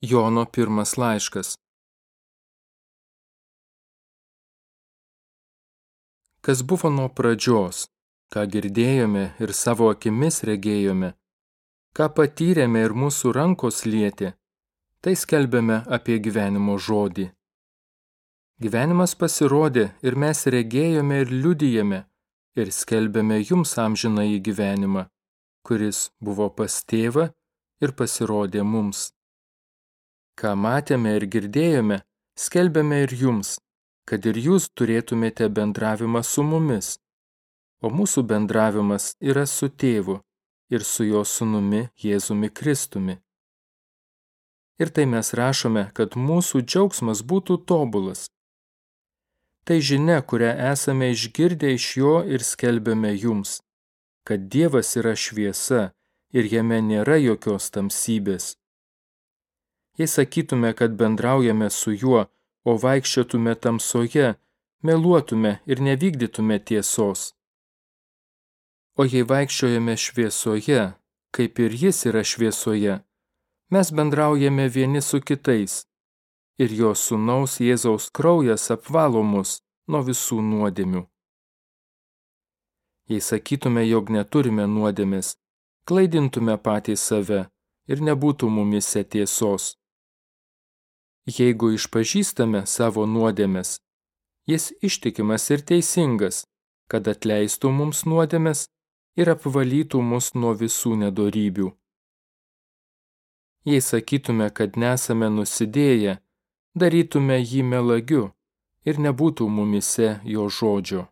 Jono pirmas laiškas. Kas buvo nuo pradžios, ką girdėjome ir savo akimis regėjome, ką patyrėme ir mūsų rankos lietė, tai skelbėme apie gyvenimo žodį. Gyvenimas pasirodė ir mes regėjome ir liudijame ir skelbėme jums amžiną į gyvenimą, kuris buvo pas tėvą ir pasirodė mums. Ką matėme ir girdėjome, skelbėme ir jums, kad ir jūs turėtumėte bendravimą su mumis. O mūsų bendravimas yra su tėvu ir su jo sunumi Jėzumi Kristumi. Ir tai mes rašome, kad mūsų džiaugsmas būtų tobulas. Tai žinia, kurią esame išgirdę iš jo ir skelbėme jums, kad Dievas yra šviesa ir jame nėra jokios tamsybės. Jei sakytume, kad bendraujame su juo, o vaikščiotume tamsoje, meluotume ir nevykdytume tiesos. O jei vaikščiojame šviesoje, kaip ir jis yra šviesoje, mes bendraujame vieni su kitais ir jo sūnaus Jėzaus kraujas apvalo mus nuo visų nuodėmių. Jei sakytume, jog neturime nuodėmės, klaidintume patys save ir nebūtų mumise tiesos. Jeigu išpažįstame savo nuodėmes, jis ištikimas ir teisingas, kad atleistų mums nuodėmes ir apvalytų mus nuo visų nedorybių. Jei sakytume, kad nesame nusidėję, darytume jį melagiu ir nebūtų mumise jo žodžio.